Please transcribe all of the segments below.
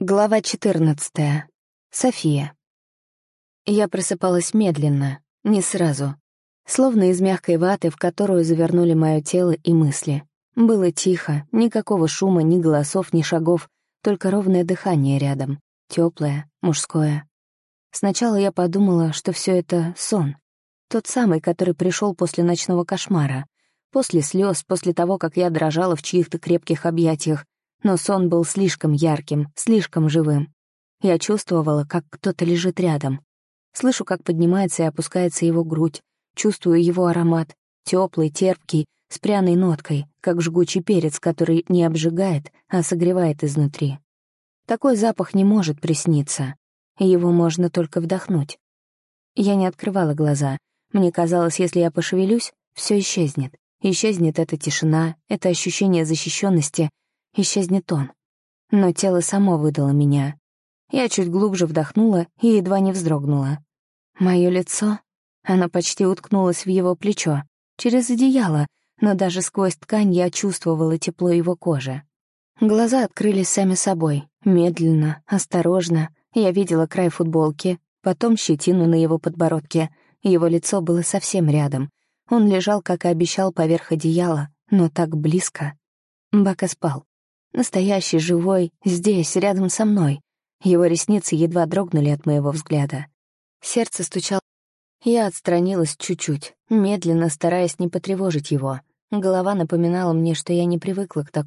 Глава 14. София. Я просыпалась медленно, не сразу. Словно из мягкой ваты, в которую завернули мое тело и мысли. Было тихо, никакого шума, ни голосов, ни шагов, только ровное дыхание рядом, теплое, мужское. Сначала я подумала, что все это сон. Тот самый, который пришел после ночного кошмара. После слез, после того, как я дрожала в чьих-то крепких объятиях, но сон был слишком ярким, слишком живым. Я чувствовала, как кто-то лежит рядом. Слышу, как поднимается и опускается его грудь, чувствую его аромат, теплый, терпкий, с пряной ноткой, как жгучий перец, который не обжигает, а согревает изнутри. Такой запах не может присниться. Его можно только вдохнуть. Я не открывала глаза. Мне казалось, если я пошевелюсь, все исчезнет. Исчезнет эта тишина, это ощущение защищенности, исчезнет он. Но тело само выдало меня. Я чуть глубже вдохнула и едва не вздрогнула. Мое лицо, оно почти уткнулось в его плечо, через одеяло, но даже сквозь ткань я чувствовала тепло его кожи. Глаза открылись сами собой, медленно, осторожно. Я видела край футболки, потом щетину на его подбородке. Его лицо было совсем рядом. Он лежал, как и обещал, поверх одеяла, но так близко. Бака спал. Настоящий, живой, здесь, рядом со мной. Его ресницы едва дрогнули от моего взгляда. Сердце стучало. Я отстранилась чуть-чуть, медленно, стараясь не потревожить его. Голова напоминала мне, что я не привыкла к так,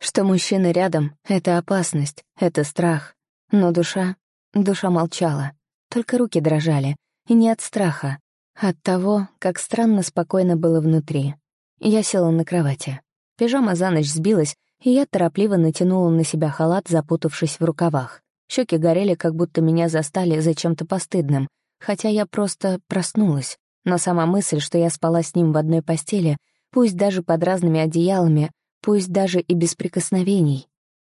Что мужчина рядом — это опасность, это страх. Но душа... Душа молчала. Только руки дрожали. И не от страха. А от того, как странно спокойно было внутри. Я села на кровати. Пижама за ночь сбилась, и я торопливо натянула на себя халат, запутавшись в рукавах. Щеки горели, как будто меня застали за чем-то постыдным, хотя я просто проснулась. Но сама мысль, что я спала с ним в одной постели, пусть даже под разными одеялами, пусть даже и без прикосновений.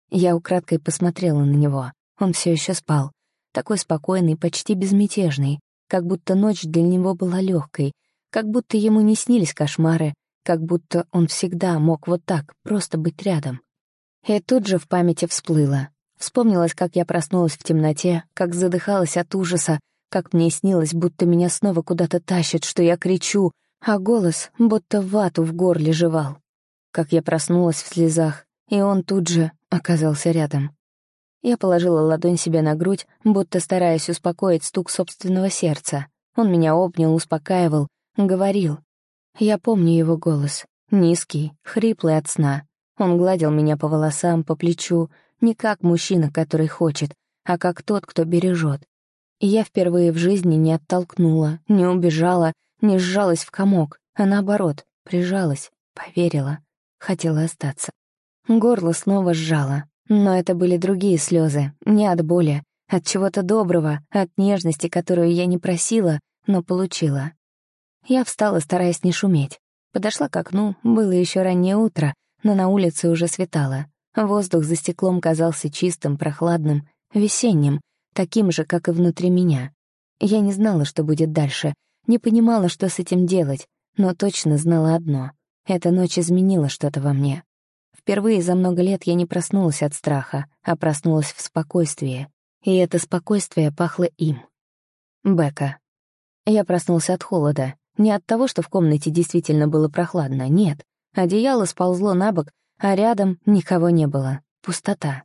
Я украдкой посмотрела на него. Он все еще спал. Такой спокойный, почти безмятежный, как будто ночь для него была легкой, как будто ему не снились кошмары, как будто он всегда мог вот так, просто быть рядом. И тут же в памяти всплыло. Вспомнилось, как я проснулась в темноте, как задыхалась от ужаса, как мне снилось, будто меня снова куда-то тащат, что я кричу, а голос будто вату в горле жевал. Как я проснулась в слезах, и он тут же оказался рядом. Я положила ладонь себе на грудь, будто стараясь успокоить стук собственного сердца. Он меня обнял, успокаивал, говорил, я помню его голос. Низкий, хриплый от сна. Он гладил меня по волосам, по плечу, не как мужчина, который хочет, а как тот, кто бережет. И я впервые в жизни не оттолкнула, не убежала, не сжалась в комок, а наоборот, прижалась, поверила, хотела остаться. Горло снова сжало, но это были другие слезы, не от боли, от чего-то доброго, от нежности, которую я не просила, но получила. Я встала, стараясь не шуметь. Подошла к окну, было еще раннее утро, но на улице уже светало. Воздух за стеклом казался чистым, прохладным, весенним, таким же, как и внутри меня. Я не знала, что будет дальше, не понимала, что с этим делать, но точно знала одно — эта ночь изменила что-то во мне. Впервые за много лет я не проснулась от страха, а проснулась в спокойствии. И это спокойствие пахло им. Бека. Я проснулся от холода, не от того, что в комнате действительно было прохладно, нет. Одеяло сползло на бок, а рядом никого не было. Пустота.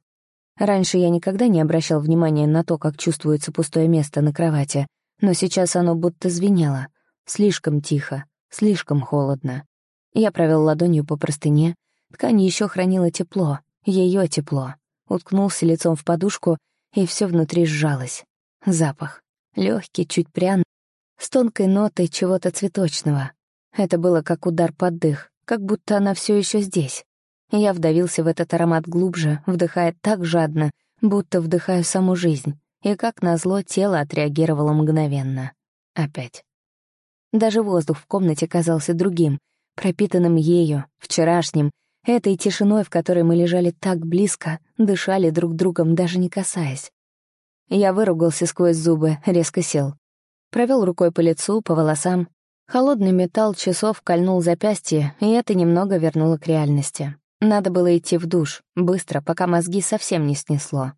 Раньше я никогда не обращал внимания на то, как чувствуется пустое место на кровати, но сейчас оно будто звенело. Слишком тихо, слишком холодно. Я провел ладонью по простыне. Ткань еще хранила тепло, ее тепло. Уткнулся лицом в подушку, и все внутри сжалось. Запах. Легкий, чуть пряный, с тонкой нотой чего-то цветочного. Это было как удар под дых, как будто она все еще здесь. Я вдавился в этот аромат глубже, вдыхая так жадно, будто вдыхаю саму жизнь. И как назло, тело отреагировало мгновенно. Опять. Даже воздух в комнате казался другим, пропитанным ею, вчерашним, этой тишиной, в которой мы лежали так близко, дышали друг другом, даже не касаясь. Я выругался сквозь зубы, резко сел. Провел рукой по лицу, по волосам. Холодный металл часов кольнул запястье, и это немного вернуло к реальности. Надо было идти в душ, быстро, пока мозги совсем не снесло.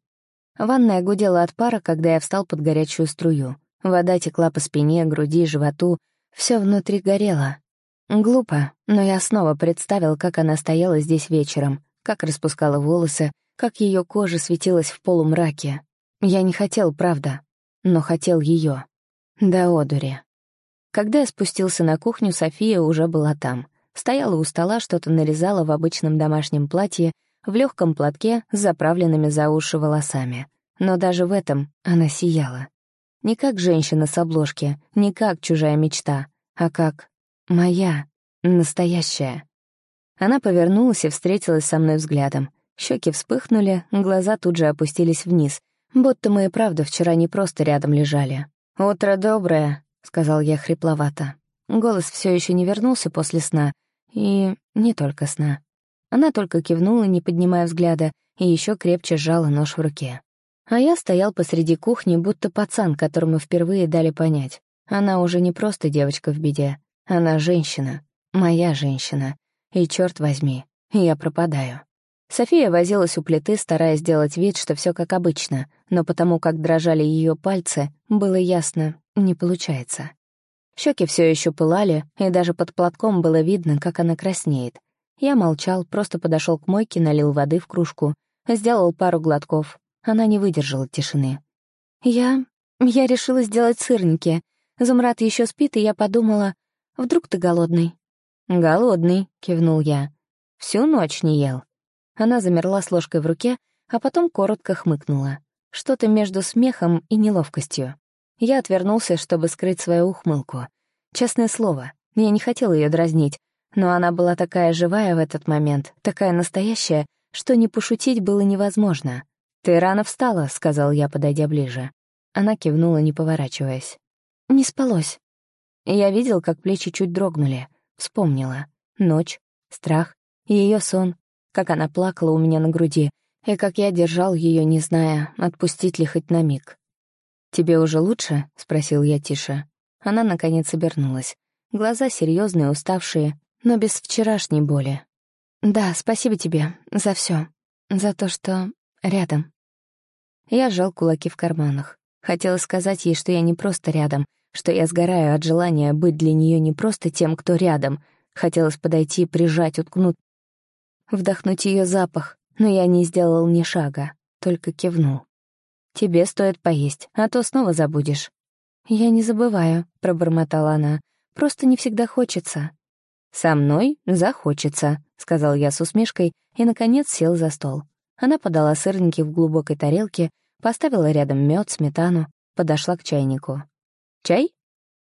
Ванная гудела от пара, когда я встал под горячую струю. Вода текла по спине, груди, животу. Все внутри горело. Глупо, но я снова представил, как она стояла здесь вечером, как распускала волосы, как ее кожа светилась в полумраке. Я не хотел, правда, но хотел ее. До одури. Когда я спустился на кухню, София уже была там. Стояла у стола, что-то нарезала в обычном домашнем платье, в легком платке с заправленными за уши волосами. Но даже в этом она сияла. Не как женщина с обложки, не как чужая мечта, а как моя, настоящая. Она повернулась и встретилась со мной взглядом. Щеки вспыхнули, глаза тут же опустились вниз, будто мы и правда вчера не просто рядом лежали. «Утро доброе», — сказал я хрипловато. Голос все еще не вернулся после сна, и не только сна. Она только кивнула, не поднимая взгляда, и еще крепче сжала нож в руке. А я стоял посреди кухни, будто пацан, которому впервые дали понять. Она уже не просто девочка в беде. Она женщина. Моя женщина. И, черт возьми, я пропадаю. София возилась у плиты, стараясь сделать вид, что все как обычно, но потому как дрожали ее пальцы, было ясно — не получается. Щеки все еще пылали, и даже под платком было видно, как она краснеет. Я молчал, просто подошел к мойке, налил воды в кружку, сделал пару глотков. Она не выдержала тишины. «Я... я решила сделать сырники. Зумрад еще спит, и я подумала, вдруг ты голодный?» «Голодный», — кивнул я. «Всю ночь не ел». Она замерла с ложкой в руке, а потом коротко хмыкнула. Что-то между смехом и неловкостью. Я отвернулся, чтобы скрыть свою ухмылку. Честное слово, я не хотел ее дразнить, но она была такая живая в этот момент, такая настоящая, что не пошутить было невозможно. «Ты рано встала», — сказал я, подойдя ближе. Она кивнула, не поворачиваясь. «Не спалось». Я видел, как плечи чуть дрогнули. Вспомнила. Ночь, страх, ее сон, как она плакала у меня на груди, и как я держал ее, не зная, отпустить ли хоть на миг. «Тебе уже лучше?» — спросил я тише. Она, наконец, обернулась. Глаза серьезные, уставшие, но без вчерашней боли. «Да, спасибо тебе за все, За то, что рядом». Я сжал кулаки в карманах. Хотела сказать ей, что я не просто рядом, что я сгораю от желания быть для нее не просто тем, кто рядом. Хотелось подойти, прижать, уткнуть вдохнуть ее запах, но я не сделал ни шага, только кивнул. «Тебе стоит поесть, а то снова забудешь». «Я не забываю», — пробормотала она. «Просто не всегда хочется». «Со мной захочется», — сказал я с усмешкой и, наконец, сел за стол. Она подала сырники в глубокой тарелке, поставила рядом мед, сметану, подошла к чайнику. «Чай?»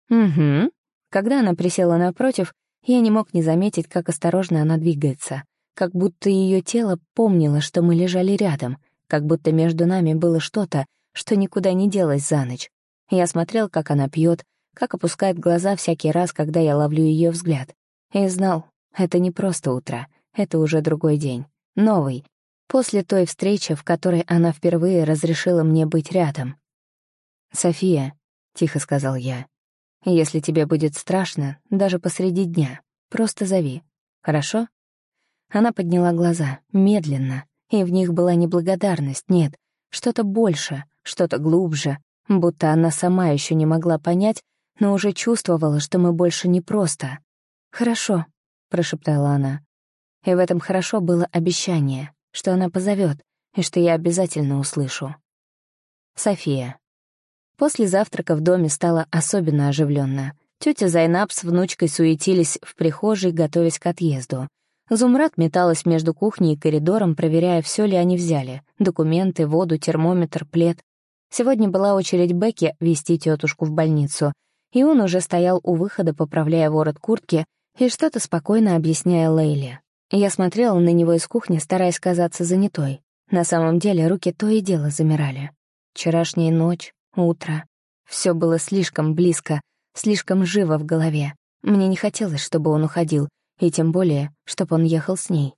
«Угу». Когда она присела напротив, я не мог не заметить, как осторожно она двигается как будто ее тело помнило, что мы лежали рядом, как будто между нами было что-то, что никуда не делось за ночь. Я смотрел, как она пьет, как опускает глаза всякий раз, когда я ловлю ее взгляд. И знал, это не просто утро, это уже другой день, новый, после той встречи, в которой она впервые разрешила мне быть рядом. «София», — тихо сказал я, — «если тебе будет страшно, даже посреди дня, просто зови, хорошо?» Она подняла глаза, медленно, и в них была не благодарность, нет, что-то больше, что-то глубже, будто она сама еще не могла понять, но уже чувствовала, что мы больше не просто. «Хорошо», — прошептала она. И в этом «хорошо» было обещание, что она позовет, и что я обязательно услышу. София. После завтрака в доме стало особенно оживленно. Тетя Зайнаб с внучкой суетились в прихожей, готовясь к отъезду. Зумрад металась между кухней и коридором, проверяя, все ли они взяли — документы, воду, термометр, плед. Сегодня была очередь Бекки вести тетушку в больницу, и он уже стоял у выхода, поправляя ворот куртки и что-то спокойно объясняя Лейле. Я смотрела на него из кухни, стараясь казаться занятой. На самом деле руки то и дело замирали. Вчерашняя ночь, утро. Все было слишком близко, слишком живо в голове. Мне не хотелось, чтобы он уходил, и тем более, чтобы он ехал с ней.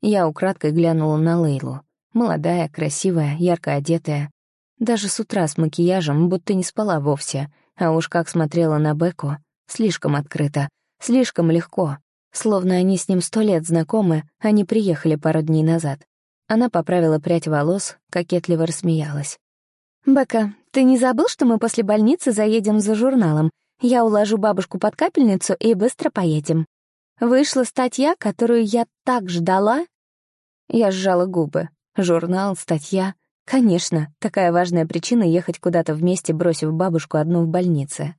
Я украдкой глянула на Лейлу. Молодая, красивая, ярко одетая. Даже с утра с макияжем будто не спала вовсе. А уж как смотрела на Беку, слишком открыто, слишком легко. Словно они с ним сто лет знакомы, они приехали пару дней назад. Она поправила прядь волос, кокетливо рассмеялась. «Бека, ты не забыл, что мы после больницы заедем за журналом? Я уложу бабушку под капельницу и быстро поедем. Вышла статья, которую я так ждала». Я сжала губы. Журнал, статья. Конечно, такая важная причина ехать куда-то вместе, бросив бабушку одну в больнице.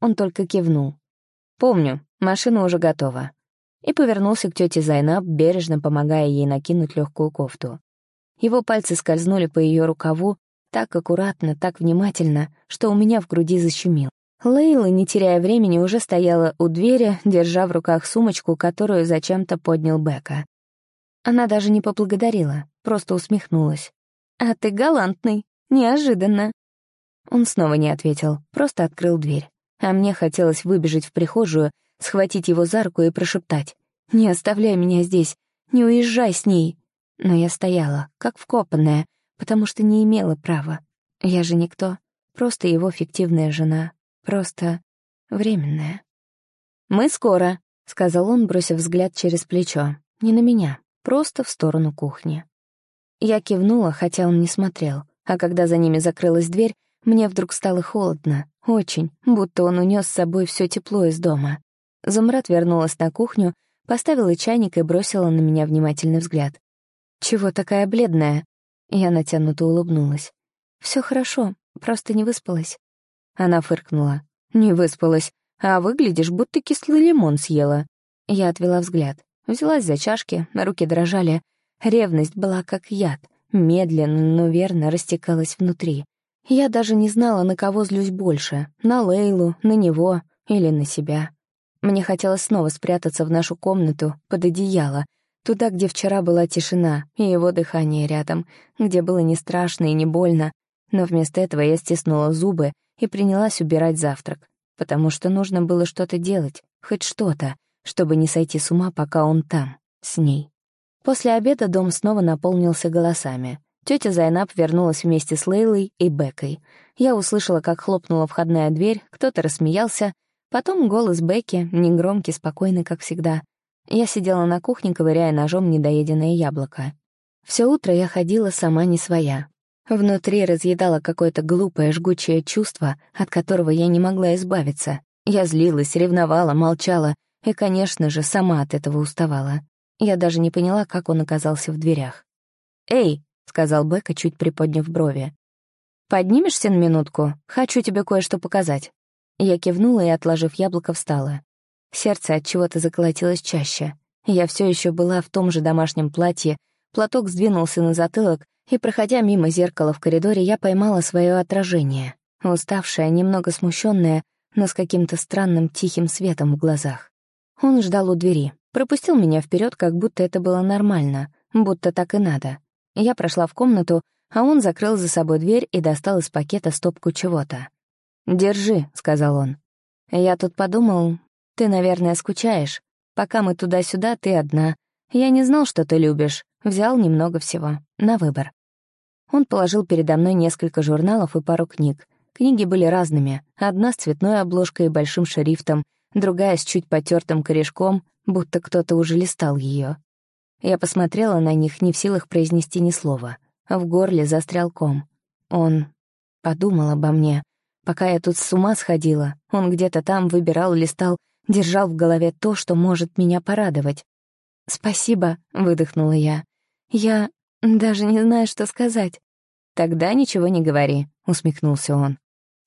Он только кивнул. «Помню, машина уже готова». И повернулся к тете Зайнаб, бережно помогая ей накинуть легкую кофту. Его пальцы скользнули по ее рукаву, так аккуратно, так внимательно, что у меня в груди защемил. Лейла, не теряя времени, уже стояла у двери, держа в руках сумочку, которую зачем-то поднял Бека. Она даже не поблагодарила, просто усмехнулась. «А ты галантный. Неожиданно». Он снова не ответил, просто открыл дверь. А мне хотелось выбежать в прихожую, схватить его за руку и прошептать. «Не оставляй меня здесь, не уезжай с ней». Но я стояла, как вкопанная, потому что не имела права. Я же никто, просто его фиктивная жена, просто временная. «Мы скоро», — сказал он, бросив взгляд через плечо. Не на меня, просто в сторону кухни. Я кивнула, хотя он не смотрел, а когда за ними закрылась дверь, мне вдруг стало холодно, очень, будто он унес с собой все тепло из дома. Зумрад вернулась на кухню, поставила чайник и бросила на меня внимательный взгляд. «Чего такая бледная?» Я натянуто улыбнулась. Все хорошо, просто не выспалась». Она фыркнула. «Не выспалась, а выглядишь, будто кислый лимон съела». Я отвела взгляд, взялась за чашки, руки дрожали. Ревность была как яд, медленно, но верно растекалась внутри. Я даже не знала, на кого злюсь больше — на Лейлу, на него или на себя. Мне хотелось снова спрятаться в нашу комнату, под одеяло, туда, где вчера была тишина и его дыхание рядом, где было не страшно и не больно. Но вместо этого я стиснула зубы и принялась убирать завтрак, потому что нужно было что-то делать, хоть что-то, чтобы не сойти с ума, пока он там, с ней. После обеда дом снова наполнился голосами. Тетя Зайнаб вернулась вместе с Лейлой и Бекой. Я услышала, как хлопнула входная дверь, кто-то рассмеялся, потом голос Бекки, негромкий, спокойный, как всегда. Я сидела на кухне, ковыряя ножом недоеденное яблоко. Все утро я ходила сама не своя. Внутри разъедало какое-то глупое, жгучее чувство, от которого я не могла избавиться. Я злилась, ревновала, молчала и, конечно же, сама от этого уставала. Я даже не поняла, как он оказался в дверях. «Эй!» — сказал Бека, чуть приподняв брови. «Поднимешься на минутку? Хочу тебе кое-что показать». Я кивнула и, отложив яблоко, встала. Сердце от чего-то заколотилось чаще. Я все еще была в том же домашнем платье, платок сдвинулся на затылок, и, проходя мимо зеркала в коридоре, я поймала свое отражение. Уставшая, немного смущенная, но с каким-то странным тихим светом в глазах. Он ждал у двери, пропустил меня вперед, как будто это было нормально, будто так и надо. Я прошла в комнату, а он закрыл за собой дверь и достал из пакета стопку чего-то. «Держи», — сказал он. «Я тут подумал, ты, наверное, скучаешь. Пока мы туда-сюда, ты одна. Я не знал, что ты любишь. Взял немного всего. На выбор». Он положил передо мной несколько журналов и пару книг. Книги были разными. Одна с цветной обложкой и большим шрифтом, другая с чуть потертым корешком, будто кто-то уже листал ее. Я посмотрела на них, не в силах произнести ни слова. В горле застрял ком. Он подумал обо мне. Пока я тут с ума сходила, он где-то там выбирал, листал, держал в голове то, что может меня порадовать. «Спасибо», — выдохнула я. «Я даже не знаю, что сказать». «Тогда ничего не говори», — усмехнулся он.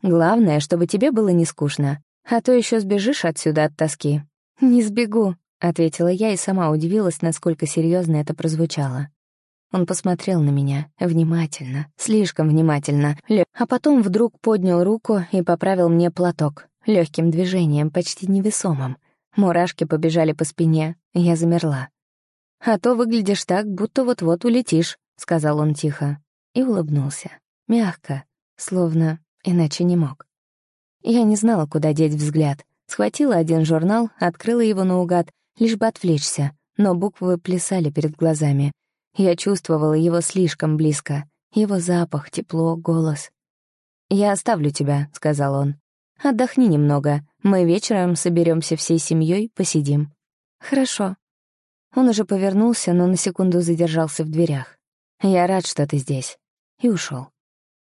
«Главное, чтобы тебе было не скучно, а то еще сбежишь отсюда от тоски». «Не сбегу», — ответила я и сама удивилась, насколько серьезно это прозвучало. Он посмотрел на меня внимательно, слишком внимательно, а потом вдруг поднял руку и поправил мне платок, легким движением, почти невесомым. Мурашки побежали по спине, я замерла. «А то выглядишь так, будто вот-вот улетишь», — сказал он тихо. И улыбнулся. Мягко, словно иначе не мог. Я не знала, куда деть взгляд. Схватила один журнал, открыла его наугад лишь бы отвлечься, но буквы плясали перед глазами. Я чувствовала его слишком близко. Его запах, тепло, голос. «Я оставлю тебя», — сказал он. «Отдохни немного. Мы вечером соберемся всей семьей, посидим». «Хорошо». Он уже повернулся, но на секунду задержался в дверях. Я рад, что ты здесь». И ушел.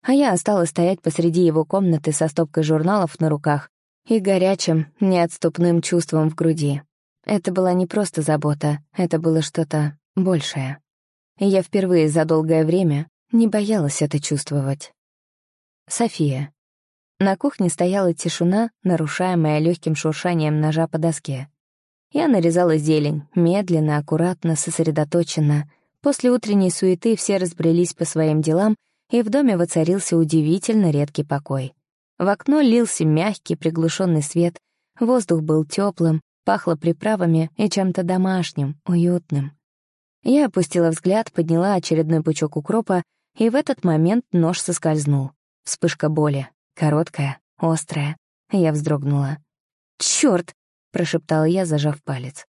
А я осталась стоять посреди его комнаты со стопкой журналов на руках и горячим, неотступным чувством в груди. Это была не просто забота, это было что-то большее. И я впервые за долгое время не боялась это чувствовать. София. На кухне стояла тишина, нарушаемая легким шуршанием ножа по доске. Я нарезала зелень, медленно, аккуратно, сосредоточенно. После утренней суеты все разбрелись по своим делам, и в доме воцарился удивительно редкий покой. В окно лился мягкий приглушенный свет, воздух был теплым, пахло приправами и чем-то домашним, уютным. Я опустила взгляд, подняла очередной пучок укропа, и в этот момент нож соскользнул. Вспышка боли. Короткая, острая. Я вздрогнула. «Чёрт!» — прошептала я, зажав палец.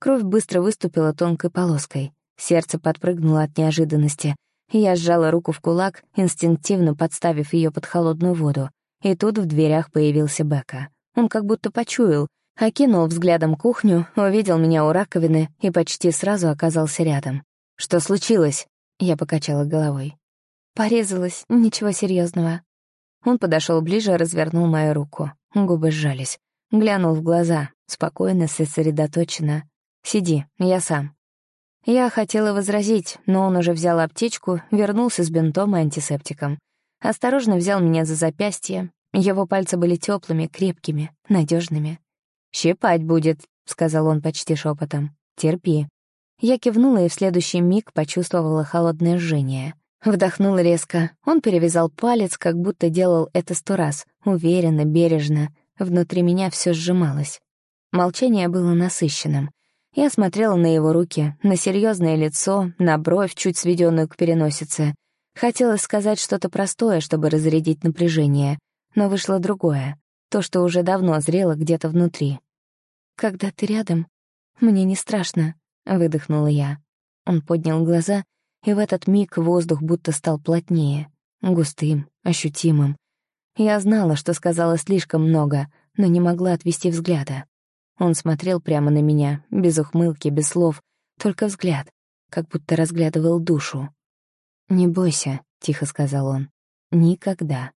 Кровь быстро выступила тонкой полоской. Сердце подпрыгнуло от неожиданности. Я сжала руку в кулак, инстинктивно подставив ее под холодную воду. И тут в дверях появился Бека. Он как будто почуял, окинул взглядом кухню, увидел меня у раковины и почти сразу оказался рядом. «Что случилось?» — я покачала головой. «Порезалась, ничего серьезного. Он подошел ближе, развернул мою руку. Губы сжались. Глянул в глаза, спокойно, сосредоточенно. «Сиди, я сам». Я хотела возразить, но он уже взял аптечку, вернулся с бинтом и антисептиком. Осторожно взял меня за запястье. Его пальцы были теплыми, крепкими, надежными. «Щипать будет», — сказал он почти шепотом. «Терпи». Я кивнула и в следующий миг почувствовала холодное жжение. Вдохнул резко. Он перевязал палец, как будто делал это сто раз. Уверенно, бережно. Внутри меня все сжималось. Молчание было насыщенным. Я смотрела на его руки, на серьезное лицо, на бровь, чуть сведенную к переносице. Хотелось сказать что-то простое, чтобы разрядить напряжение, но вышло другое, то, что уже давно зрело где-то внутри. «Когда ты рядом, мне не страшно», — выдохнула я. Он поднял глаза — и в этот миг воздух будто стал плотнее, густым, ощутимым. Я знала, что сказала слишком много, но не могла отвести взгляда. Он смотрел прямо на меня, без ухмылки, без слов, только взгляд, как будто разглядывал душу. «Не бойся», — тихо сказал он, — «никогда».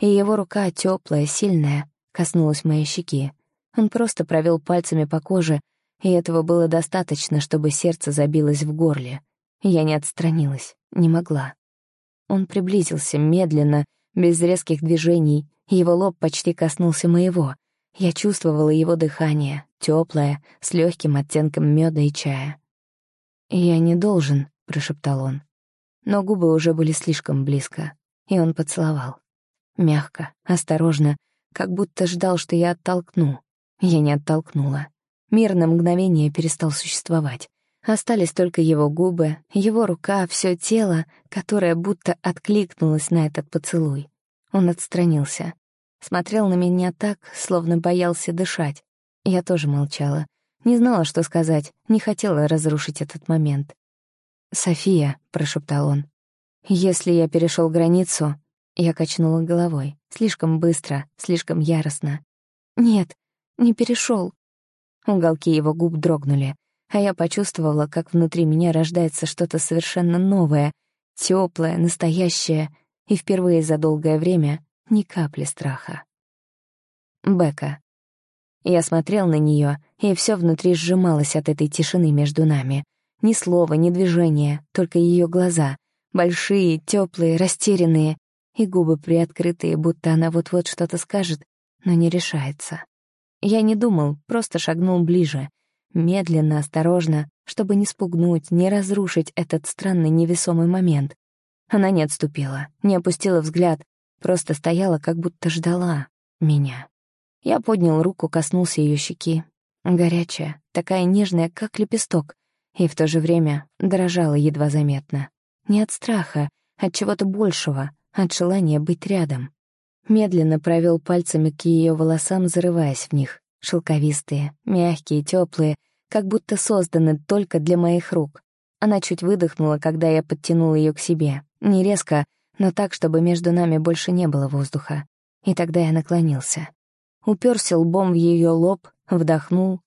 И его рука, теплая, сильная, коснулась моей щеки. Он просто провел пальцами по коже, и этого было достаточно, чтобы сердце забилось в горле. Я не отстранилась, не могла. Он приблизился медленно, без резких движений, его лоб почти коснулся моего. Я чувствовала его дыхание, теплое, с легким оттенком меда и чая. «Я не должен», — прошептал он. Но губы уже были слишком близко, и он поцеловал. Мягко, осторожно, как будто ждал, что я оттолкну. Я не оттолкнула. Мир на мгновение перестал существовать. Остались только его губы, его рука, все тело, которое будто откликнулось на этот поцелуй. Он отстранился. Смотрел на меня так, словно боялся дышать. Я тоже молчала. Не знала, что сказать, не хотела разрушить этот момент. «София», — прошептал он, — «если я перешел границу...» Я качнула головой. Слишком быстро, слишком яростно. «Нет, не перешел. Уголки его губ дрогнули а я почувствовала, как внутри меня рождается что-то совершенно новое, теплое, настоящее, и впервые за долгое время ни капли страха. Бека. Я смотрел на нее, и все внутри сжималось от этой тишины между нами. Ни слова, ни движения, только ее глаза. Большие, теплые, растерянные, и губы приоткрытые, будто она вот-вот что-то скажет, но не решается. Я не думал, просто шагнул ближе, медленно, осторожно, чтобы не спугнуть, не разрушить этот странный невесомый момент. Она не отступила, не опустила взгляд, просто стояла, как будто ждала меня. Я поднял руку, коснулся ее щеки. Горячая, такая нежная, как лепесток, и в то же время дрожала едва заметно. Не от страха, от чего-то большего, от желания быть рядом. Медленно провел пальцами к ее волосам, зарываясь в них шелковистые, мягкие, теплые, как будто созданы только для моих рук. Она чуть выдохнула, когда я подтянул ее к себе. Не резко, но так, чтобы между нами больше не было воздуха. И тогда я наклонился. Уперся лбом в ее лоб, вдохнул.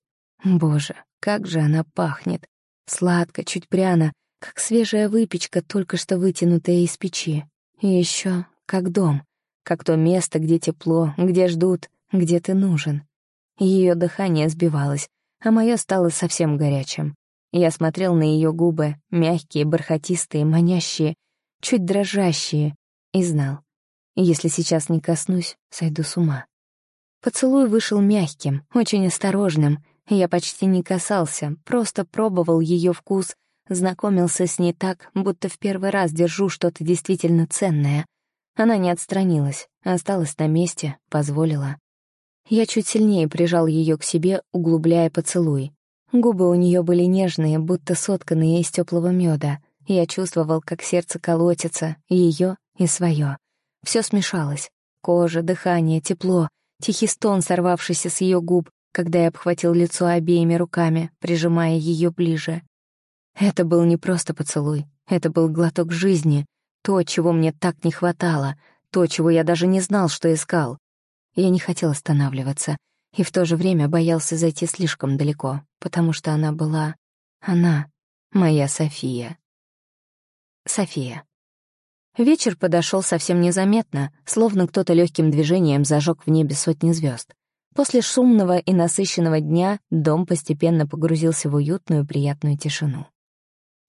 Боже, как же она пахнет. Сладко, чуть пряно, как свежая выпечка, только что вытянутая из печи. И еще как дом, как то место, где тепло, где ждут, где ты нужен. Ее дыхание сбивалось, а мое стало совсем горячим. Я смотрел на ее губы, мягкие, бархатистые, манящие, чуть дрожащие, и знал, если сейчас не коснусь, сойду с ума. Поцелуй вышел мягким, очень осторожным. Я почти не касался, просто пробовал ее вкус, знакомился с ней так, будто в первый раз держу что-то действительно ценное. Она не отстранилась, осталась на месте, позволила. Я чуть сильнее прижал ее к себе, углубляя поцелуй. Губы у нее были нежные, будто сотканные из теплого меда. Я чувствовал, как сердце колотится, ее и свое. Все смешалось. Кожа, дыхание, тепло, тихий стон, сорвавшийся с ее губ, когда я обхватил лицо обеими руками, прижимая ее ближе. Это был не просто поцелуй, это был глоток жизни, то, чего мне так не хватало, то, чего я даже не знал, что искал. Я не хотел останавливаться и в то же время боялся зайти слишком далеко, потому что она была... Она — моя София. София. Вечер подошел совсем незаметно, словно кто-то легким движением зажег в небе сотни звезд. После шумного и насыщенного дня дом постепенно погрузился в уютную приятную тишину.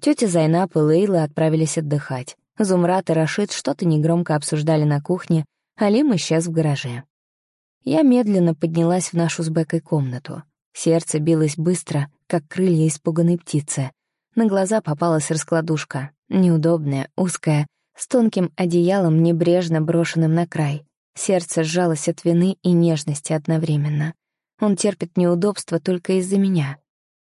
Тетя Зайнап и Лейла отправились отдыхать. Зумрат и Рашид что-то негромко обсуждали на кухне, а Лим исчез в гараже. Я медленно поднялась в нашу с Бекой комнату. Сердце билось быстро, как крылья испуганной птицы. На глаза попалась раскладушка, неудобная, узкая, с тонким одеялом, небрежно брошенным на край. Сердце сжалось от вины и нежности одновременно. Он терпит неудобства только из-за меня.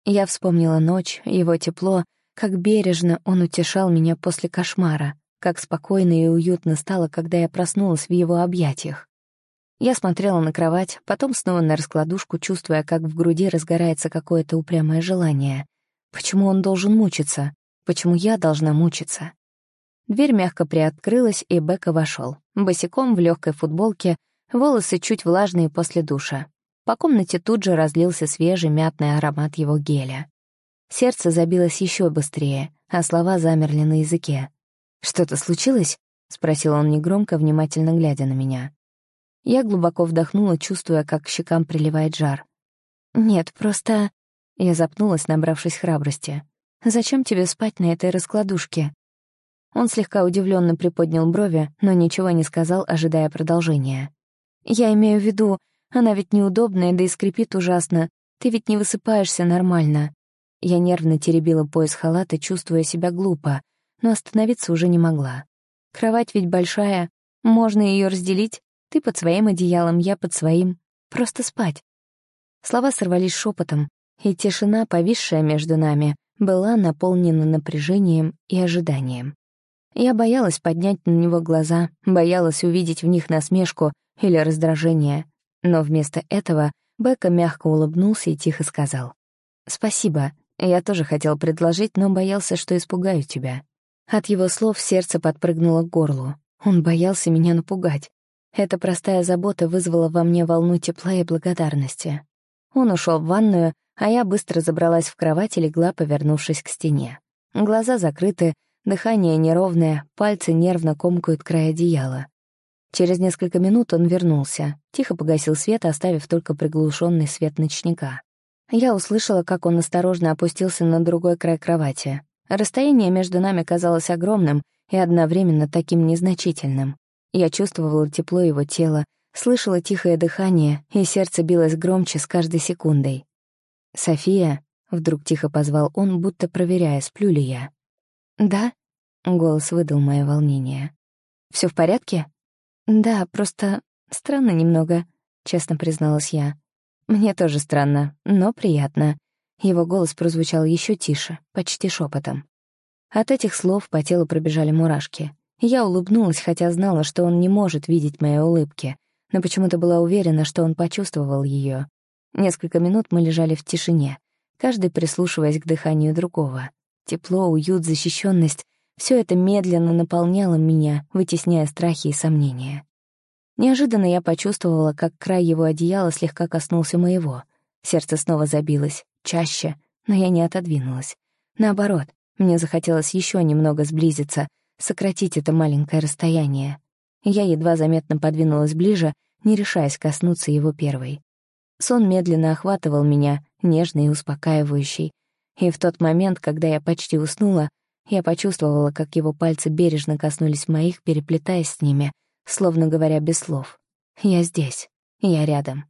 Я вспомнила ночь, его тепло, как бережно он утешал меня после кошмара, как спокойно и уютно стало, когда я проснулась в его объятиях. Я смотрела на кровать, потом снова на раскладушку, чувствуя, как в груди разгорается какое-то упрямое желание. Почему он должен мучиться? Почему я должна мучиться? Дверь мягко приоткрылась, и Бека вошел. Босиком в легкой футболке, волосы чуть влажные после душа. По комнате тут же разлился свежий мятный аромат его геля. Сердце забилось еще быстрее, а слова замерли на языке. «Что-то случилось?» — спросил он негромко, внимательно глядя на меня. Я глубоко вдохнула, чувствуя, как к щекам приливает жар. «Нет, просто...» Я запнулась, набравшись храбрости. «Зачем тебе спать на этой раскладушке?» Он слегка удивленно приподнял брови, но ничего не сказал, ожидая продолжения. «Я имею в виду, она ведь неудобная, да и скрипит ужасно. Ты ведь не высыпаешься нормально». Я нервно теребила пояс халата, чувствуя себя глупо, но остановиться уже не могла. Кровать ведь большая, можно ее разделить. Ты под своим одеялом, я под своим. Просто спать. Слова сорвались шепотом, и тишина, повисшая между нами, была наполнена напряжением и ожиданием. Я боялась поднять на него глаза, боялась увидеть в них насмешку или раздражение. Но вместо этого Бека мягко улыбнулся и тихо сказал. «Спасибо. Я тоже хотел предложить, но боялся, что испугаю тебя». От его слов сердце подпрыгнуло к горлу. Он боялся меня напугать. Эта простая забота вызвала во мне волну тепла и благодарности. Он ушел в ванную, а я быстро забралась в кровать и легла, повернувшись к стене. Глаза закрыты, Дыхание неровное, пальцы нервно комкают край одеяла. Через несколько минут он вернулся, тихо погасил свет, оставив только приглушенный свет ночника. Я услышала, как он осторожно опустился на другой край кровати. Расстояние между нами казалось огромным и одновременно таким незначительным. Я чувствовала тепло его тела, слышала тихое дыхание, и сердце билось громче с каждой секундой. «София», — вдруг тихо позвал он, будто проверяя, сплю ли я. «Да?» — голос выдал мое волнение. Все в порядке?» «Да, просто странно немного», — честно призналась я. «Мне тоже странно, но приятно». Его голос прозвучал еще тише, почти шепотом. От этих слов по телу пробежали мурашки. Я улыбнулась, хотя знала, что он не может видеть моей улыбки, но почему-то была уверена, что он почувствовал ее. Несколько минут мы лежали в тишине, каждый прислушиваясь к дыханию другого. Тепло, уют, защищенность — все это медленно наполняло меня, вытесняя страхи и сомнения. Неожиданно я почувствовала, как край его одеяла слегка коснулся моего. Сердце снова забилось, чаще, но я не отодвинулась. Наоборот, Мне захотелось еще немного сблизиться, сократить это маленькое расстояние. Я едва заметно подвинулась ближе, не решаясь коснуться его первой. Сон медленно охватывал меня, нежный и успокаивающий. И в тот момент, когда я почти уснула, я почувствовала, как его пальцы бережно коснулись моих, переплетаясь с ними, словно говоря без слов. «Я здесь. Я рядом».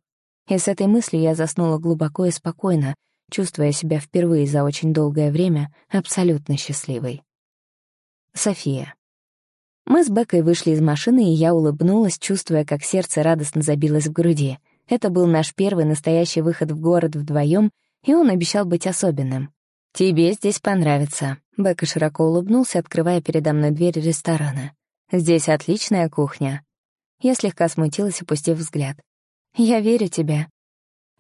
И с этой мыслью я заснула глубоко и спокойно, чувствуя себя впервые за очень долгое время абсолютно счастливой. София. Мы с Бекой вышли из машины, и я улыбнулась, чувствуя, как сердце радостно забилось в груди. Это был наш первый настоящий выход в город вдвоем, и он обещал быть особенным. «Тебе здесь понравится», — Бека широко улыбнулся, открывая передо мной дверь ресторана. «Здесь отличная кухня». Я слегка смутилась, опустив взгляд. «Я верю тебе».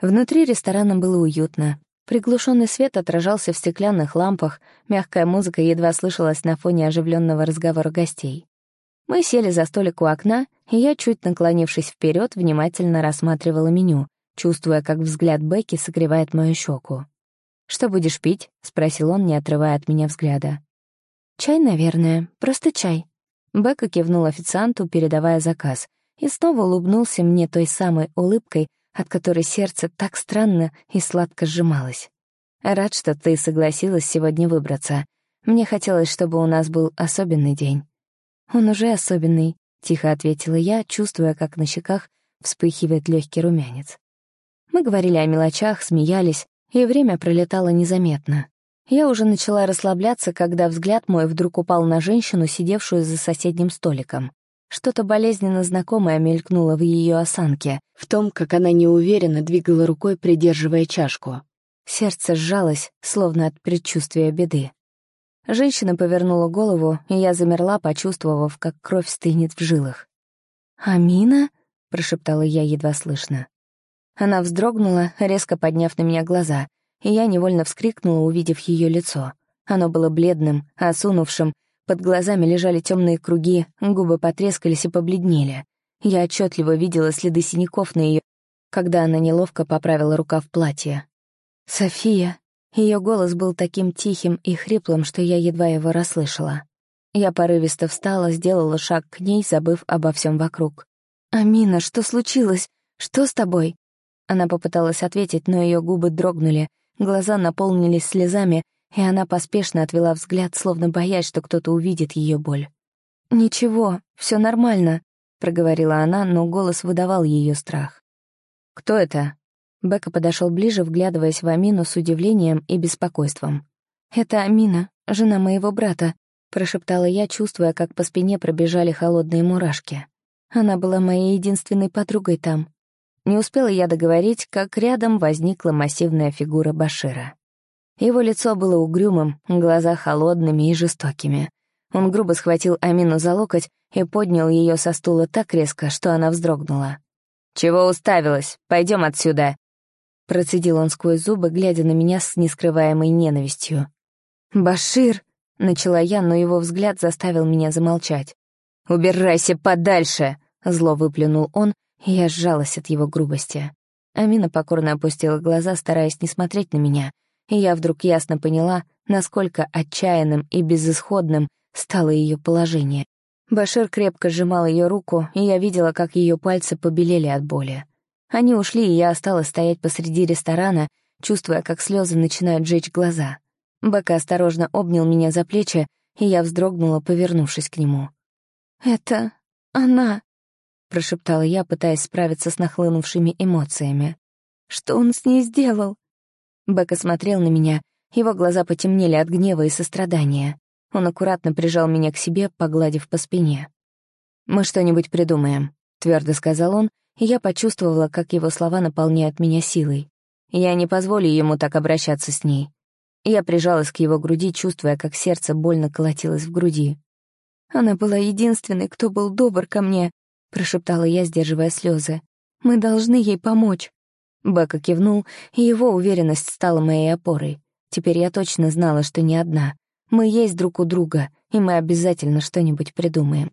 Внутри ресторана было уютно. Приглушенный свет отражался в стеклянных лампах, мягкая музыка едва слышалась на фоне оживленного разговора гостей. Мы сели за столик у окна, и я, чуть наклонившись вперед, внимательно рассматривала меню, чувствуя, как взгляд Бекки согревает мою щеку. «Что будешь пить?» — спросил он, не отрывая от меня взгляда. «Чай, наверное. Просто чай». Бекка кивнул официанту, передавая заказ, и снова улыбнулся мне той самой улыбкой, от которой сердце так странно и сладко сжималось. «Рад, что ты согласилась сегодня выбраться. Мне хотелось, чтобы у нас был особенный день». «Он уже особенный», — тихо ответила я, чувствуя, как на щеках вспыхивает легкий румянец. Мы говорили о мелочах, смеялись, и время пролетало незаметно. Я уже начала расслабляться, когда взгляд мой вдруг упал на женщину, сидевшую за соседним столиком. Что-то болезненно знакомое мелькнуло в ее осанке, в том, как она неуверенно двигала рукой, придерживая чашку. Сердце сжалось, словно от предчувствия беды. Женщина повернула голову, и я замерла, почувствовав, как кровь стынет в жилах. «Амина?» — прошептала я едва слышно. Она вздрогнула, резко подняв на меня глаза, и я невольно вскрикнула, увидев ее лицо. Оно было бледным, осунувшим, под глазами лежали темные круги, губы потрескались и побледнели. Я отчетливо видела следы синяков на ее, когда она неловко поправила рукав платья. «София!» Ее голос был таким тихим и хриплым, что я едва его расслышала. Я порывисто встала, сделала шаг к ней, забыв обо всем вокруг. «Амина, что случилось? Что с тобой?» Она попыталась ответить, но ее губы дрогнули, глаза наполнились слезами, и она поспешно отвела взгляд, словно боясь, что кто-то увидит ее боль. «Ничего, все нормально», — проговорила она, но голос выдавал ее страх. «Кто это?» Бека подошел ближе, вглядываясь в Амину с удивлением и беспокойством. «Это Амина, жена моего брата», — прошептала я, чувствуя, как по спине пробежали холодные мурашки. Она была моей единственной подругой там. Не успела я договорить, как рядом возникла массивная фигура Башира. Его лицо было угрюмым, глаза холодными и жестокими. Он грубо схватил Амину за локоть и поднял ее со стула так резко, что она вздрогнула. «Чего уставилась? Пойдем отсюда!» Процедил он сквозь зубы, глядя на меня с нескрываемой ненавистью. «Башир!» — начала я, но его взгляд заставил меня замолчать. «Убирайся подальше!» — зло выплюнул он, и я сжалась от его грубости. Амина покорно опустила глаза, стараясь не смотреть на меня, и я вдруг ясно поняла, насколько отчаянным и безысходным стало ее положение. Башир крепко сжимал ее руку, и я видела, как ее пальцы побелели от боли. Они ушли, и я осталась стоять посреди ресторана, чувствуя, как слезы начинают жечь глаза. Бека осторожно обнял меня за плечи, и я вздрогнула, повернувшись к нему. «Это она», — прошептала я, пытаясь справиться с нахлынувшими эмоциями. «Что он с ней сделал?» Бека смотрел на меня, его глаза потемнели от гнева и сострадания. Он аккуратно прижал меня к себе, погладив по спине. «Мы что-нибудь придумаем», — твердо сказал он, и я почувствовала, как его слова наполняют меня силой. Я не позволю ему так обращаться с ней. Я прижалась к его груди, чувствуя, как сердце больно колотилось в груди. «Она была единственной, кто был добр ко мне», — прошептала я, сдерживая слезы. «Мы должны ей помочь». Бека кивнул, и его уверенность стала моей опорой. Теперь я точно знала, что не одна. Мы есть друг у друга, и мы обязательно что-нибудь придумаем.